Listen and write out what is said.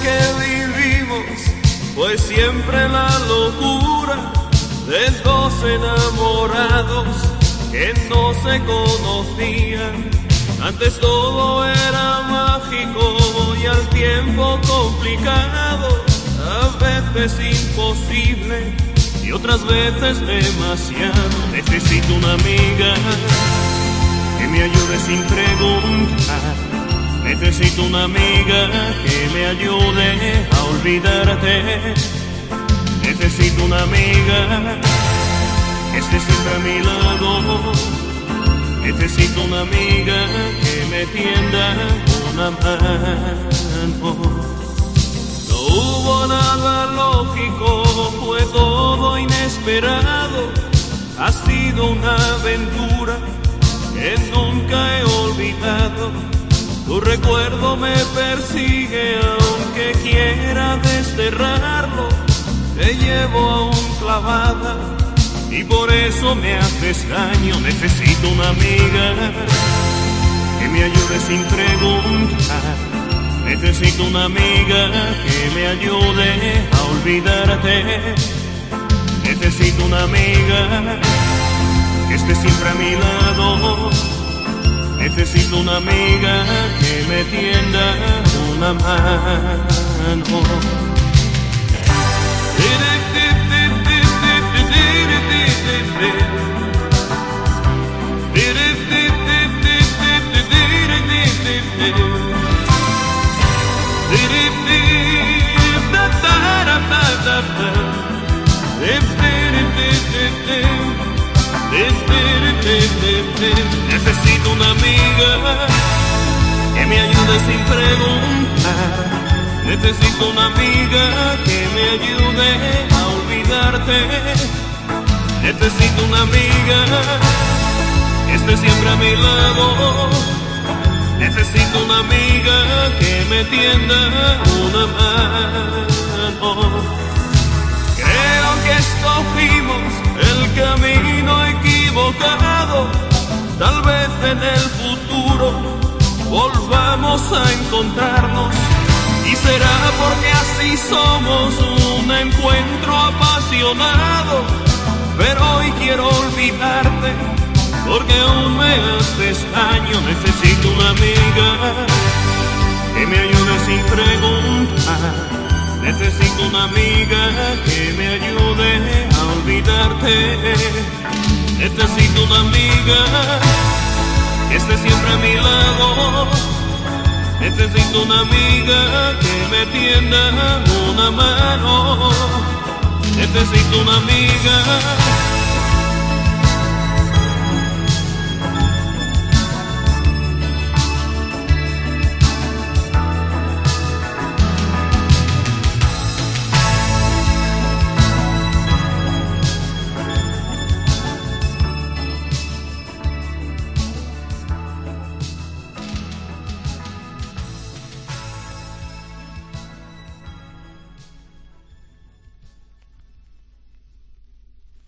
que vivimos fue siempre la locura de dos enamorados que no se conocían. Antes todo era mágico y al tiempo complicado, a veces imposible y otras veces demasiado. Necesito una amiga que me ayude sin preguntar. Necesito una amiga que me ayude a olvidarte. Necesito una amiga que esté siempre a mi lado. Necesito una amiga que me tienda una mano. No hubo nada lógico, fue todo inesperado. Ha sido una aventura que nunca he olvidado. Tu recuerdo me persigue aunque quiera desterrarlo. Te llevo aún clavada y por eso me haces daño. Necesito una amiga que me ayude sin preguntar. Necesito una amiga que me ayude a olvidarte. Necesito una amiga que esté siempre a mi lado. Necesito una amiga que me tienda una mano. Sin preguntar. Necesito una amiga que me ayude a olvidarte. Necesito una amiga que esté siempre a mi lado. Necesito una amiga que me tienda una mano. Creo que escogimos el camino equivocado. Tal vez en el futuro Y será porque así somos un encuentro apasionado. Pero hoy quiero olvidarte porque aún me haces daño. Necesito una amiga que me ayude sin preguntar. Necesito una amiga que me ayude a olvidarte. Necesito una amiga que esté siempre a mi lado. Necesito una amiga que me tienda una mano. Necesito una amiga